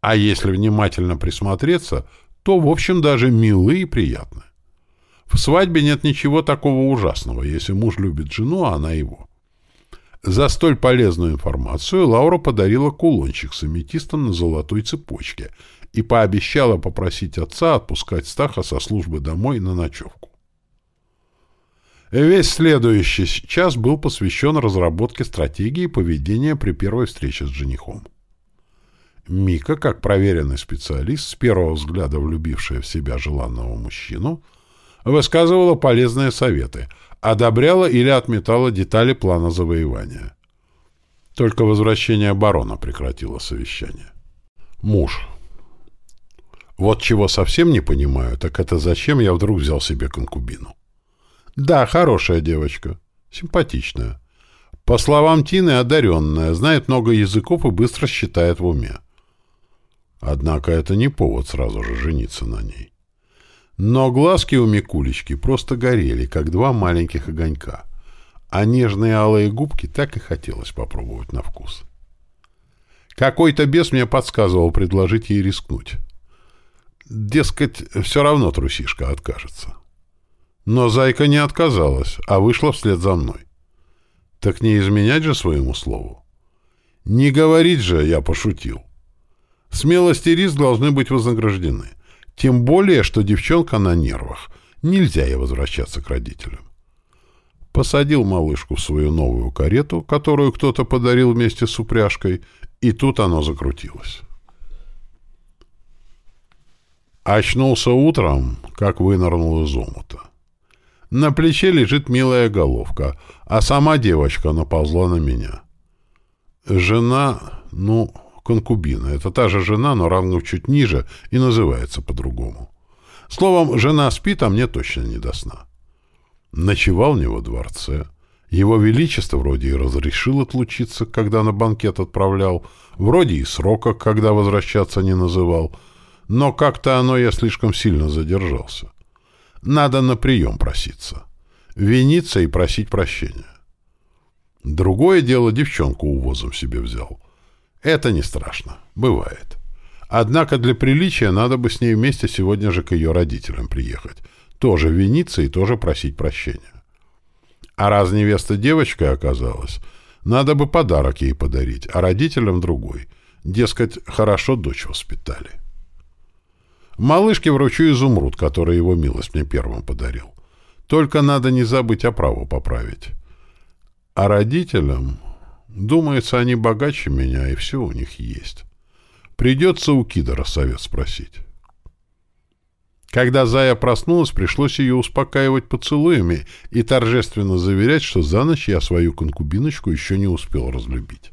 А если внимательно присмотреться, то, в общем, даже милы и приятны. В свадьбе нет ничего такого ужасного, если муж любит жену, а она его. За столь полезную информацию Лаура подарила кулончик с аметистом на золотой цепочке — и пообещала попросить отца отпускать Стаха со службы домой на ночевку. Весь следующий час был посвящен разработке стратегии поведения при первой встрече с женихом. Мика, как проверенный специалист, с первого взгляда влюбившая в себя желанного мужчину, высказывала полезные советы, одобряла или отметала детали плана завоевания. Только возвращение барона прекратило совещание. Муж. Вот чего совсем не понимаю, так это зачем я вдруг взял себе конкубину. Да, хорошая девочка, симпатичная. По словам Тины, одаренная, знает много языков и быстро считает в уме. Однако это не повод сразу же жениться на ней. Но глазки у Микулечки просто горели, как два маленьких огонька, а нежные алые губки так и хотелось попробовать на вкус. Какой-то бес мне подсказывал предложить ей рискнуть. Дескать, все равно трусишка откажется. Но зайка не отказалась, а вышла вслед за мной. Так не изменять же своему слову. Не говорить же, я пошутил. Смелость и риск должны быть вознаграждены. Тем более, что девчонка на нервах. Нельзя ей возвращаться к родителям. Посадил малышку в свою новую карету, которую кто-то подарил вместе с упряжкой, и тут оно закрутилось. Очнулся утром, как вынырнул из омута. На плече лежит милая головка, а сама девочка наползла на меня. Жена, ну, конкубина. Это та же жена, но рангов чуть ниже и называется по-другому. Словом, жена спит, а мне точно не до сна. Ночевал в него дворце. Его Величество вроде и разрешил отлучиться, когда на банкет отправлял, вроде и срока, когда возвращаться не называл, но как-то оно я слишком сильно задержался. Надо на прием проситься. Виниться и просить прощения. Другое дело девчонку увозом себе взял. Это не страшно. Бывает. Однако для приличия надо бы с ней вместе сегодня же к ее родителям приехать. Тоже виниться и тоже просить прощения. А раз невеста девочкой оказалась, надо бы подарок ей подарить, а родителям другой. Дескать, хорошо дочь воспитали. Малышке вручу изумруд, который его милость мне первым подарил. Только надо не забыть оправу поправить. А родителям... Думается, они богаче меня, и все у них есть. Придется у Кидора совет спросить. Когда Зая проснулась, пришлось ее успокаивать поцелуями и торжественно заверять, что за ночь я свою конкубиночку еще не успел разлюбить.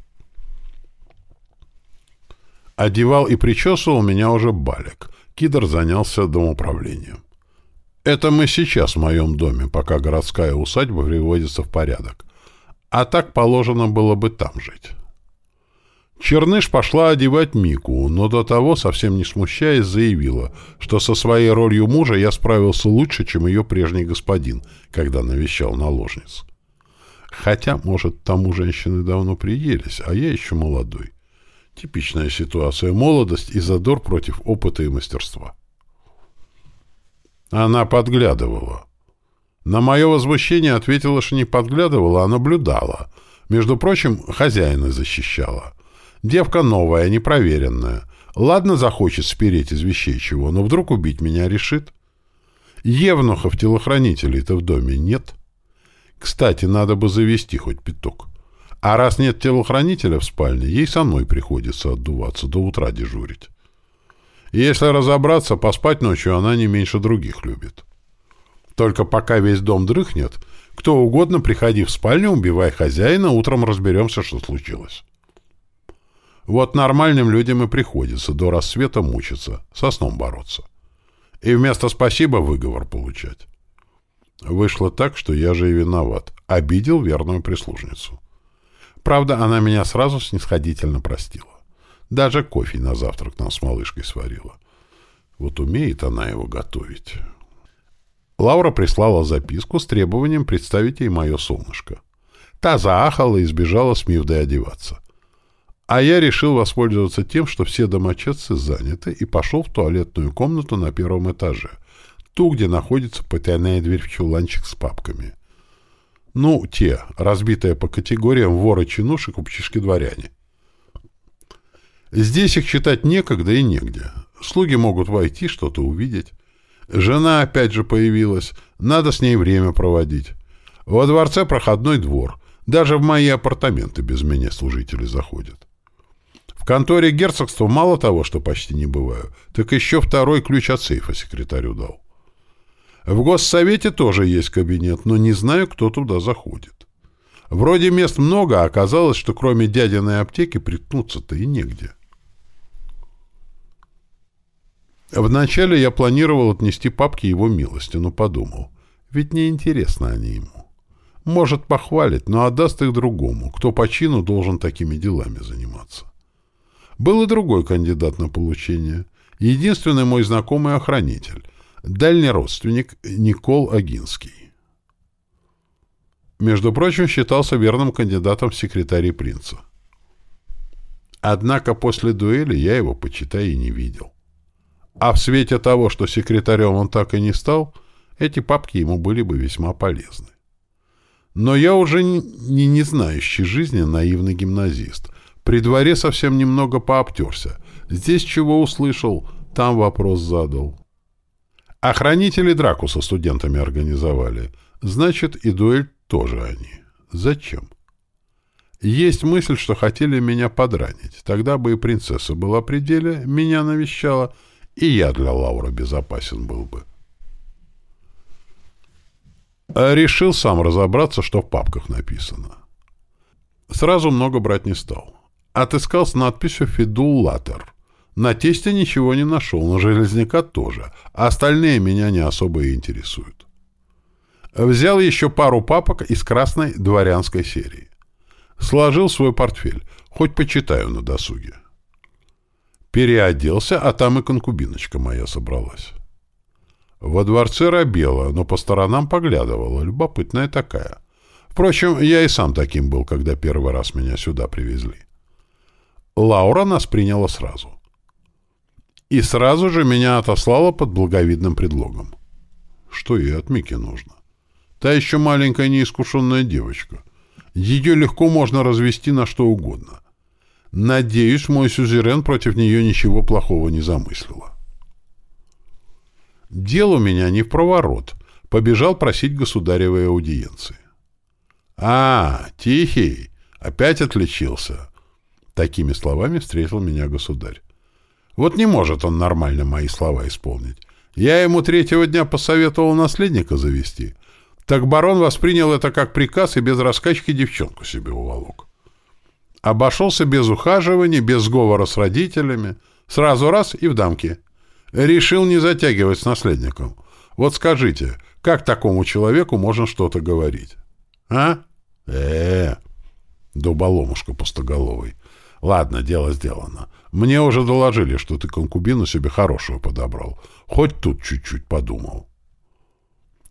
Одевал и причесывал меня уже Балик. Кидор занялся домоуправлением. Это мы сейчас в моем доме, пока городская усадьба приводится в порядок а так положено было бы там жить. Черныш пошла одевать Мику, но до того, совсем не смущаясь, заявила, что со своей ролью мужа я справился лучше, чем ее прежний господин, когда навещал наложниц. Хотя, может, тому женщины давно приелись, а я еще молодой. Типичная ситуация — молодость и задор против опыта и мастерства. Она подглядывала. На мое возмущение ответила, что не подглядывала, а наблюдала. Между прочим, хозяина защищала. Девка новая, непроверенная. Ладно, захочет спереть из вещей чего, но вдруг убить меня решит. Евнухов-телохранителей-то в доме нет. Кстати, надо бы завести хоть пяток. А раз нет телохранителя в спальне, ей со мной приходится отдуваться, до утра дежурить. И если разобраться, поспать ночью она не меньше других любит. Только пока весь дом дрыхнет, кто угодно, приходи в спальню, убивай хозяина, утром разберемся, что случилось. Вот нормальным людям и приходится до рассвета мучиться, со сном бороться. И вместо «спасибо» выговор получать. Вышло так, что я же и виноват. Обидел верную прислужницу. Правда, она меня сразу снисходительно простила. Даже кофе на завтрак нам с малышкой сварила. Вот умеет она его готовить. Лаура прислала записку с требованием представить ей мое солнышко. Та заахала и сбежала с Мивдой одеваться. А я решил воспользоваться тем, что все домочадцы заняты, и пошел в туалетную комнату на первом этаже, ту, где находится потайная дверь в чуланчик с папками. Ну, те, разбитые по категориям воры-чинуши, купчишки-дворяне. Здесь их читать некогда и негде. Слуги могут войти, что-то увидеть. Жена опять же появилась. Надо с ней время проводить. Во дворце проходной двор. Даже в мои апартаменты без меня служители заходят. В конторе герцогства мало того, что почти не бываю, так еще второй ключ от сейфа секретарю дал. В госсовете тоже есть кабинет, но не знаю, кто туда заходит. Вроде мест много, а оказалось, что кроме дядиной аптеки приткнуться-то и негде. Вначале я планировал отнести папке его милости, но подумал, ведь неинтересно они ему. Может, похвалит, но отдаст их другому, кто по чину должен такими делами заниматься. Был и другой кандидат на получение. Единственный мой знакомый охранитель. Дальний родственник Никол Агинский. Между прочим, считался верным кандидатом в секретари принца. Однако после дуэли я его, почитай, и не видел. А в свете того, что секретарем он так и не стал, эти папки ему были бы весьма полезны. Но я уже не не знающий жизни наивный гимназист. При дворе совсем немного пообтерся. Здесь чего услышал, там вопрос задал. Охранители драку со студентами организовали. Значит, и дуэль тоже они. Зачем? Есть мысль, что хотели меня подранить. Тогда бы и принцесса была при деле, меня навещала, и я для Лаура безопасен был бы. А решил сам разобраться, что в папках написано. Сразу много брать не стал. Отыскал с надписью «Фидул Латер». На тесте ничего не нашел, на железняка тоже, а остальные меня не особо и интересуют. Взял еще пару папок из красной дворянской серии. Сложил свой портфель. Хоть почитаю на досуге. Переоделся, а там и конкубиночка моя собралась. Во дворце робела, но по сторонам поглядывала, любопытная такая. Впрочем, я и сам таким был, когда первый раз меня сюда привезли. Лаура нас приняла сразу. И сразу же меня отослала под благовидным предлогом. Что ей от Мики нужно? Та еще маленькая неискушенная девочка. Ее легко можно развести на что угодно. Надеюсь, мой сюзерен против нее ничего плохого не замыслила. Дел у меня не в проворот. Побежал просить государевой аудиенции. «А, Тихий! Опять отличился!» Такими словами встретил меня государь. «Вот не может он нормально мои слова исполнить. Я ему третьего дня посоветовал наследника завести, так барон воспринял это как приказ и без раскачки девчонку себе уволок. Обошелся без ухаживаний, без сговора с родителями. Сразу раз и в дамке. Решил не затягивать с наследником. Вот скажите, как такому человеку можно что-то говорить? А? э, -э, -э дуболомушка пустоголовый. Ладно, дело сделано. Мне уже доложили, что ты конкубину себе хорошую подобрал. Хоть тут чуть-чуть подумал.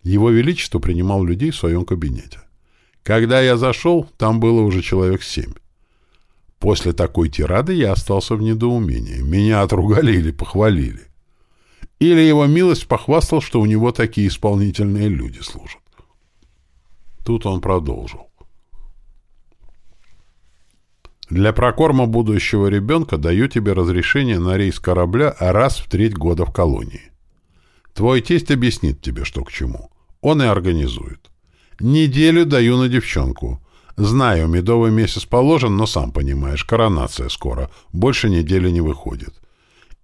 Его Величество принимал людей в своем кабинете. Когда я зашел, там было уже человек семь. После такой тирады я остался в недоумении. Меня отругали или похвалили. Или его милость похвастал, что у него такие исполнительные люди служат. Тут он продолжил. Для прокорма будущего ребенка даю тебе разрешение на рейс корабля раз в треть года в колонии. Твой тесть объяснит тебе, что к чему. Он и организует. Неделю даю на девчонку. Знаю, медовый месяц положен, но сам понимаешь, коронация скоро. Больше недели не выходит.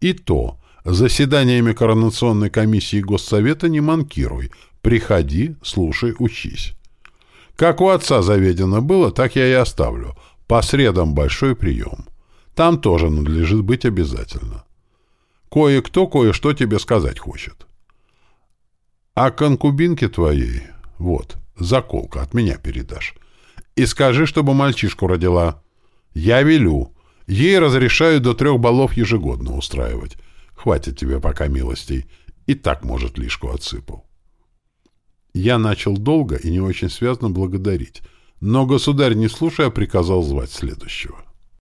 И то, заседаниями коронационной комиссии Госсовета не манкируй. Приходи, слушай, учись. Как у отца заведено было, так я и оставлю. По средам большой прием. Там тоже надлежит быть обязательно. Кое-кто кое-что тебе сказать хочет. А конкубинке твоей, вот, заколка, от меня передашь. И скажи, чтобы мальчишку родила. Я велю. Ей разрешаю до трех баллов ежегодно устраивать. Хватит тебе пока милостей. И так, может, лишку отсыпал. Я начал долго и не очень связно благодарить. Но государь, не слушая, приказал звать следующего.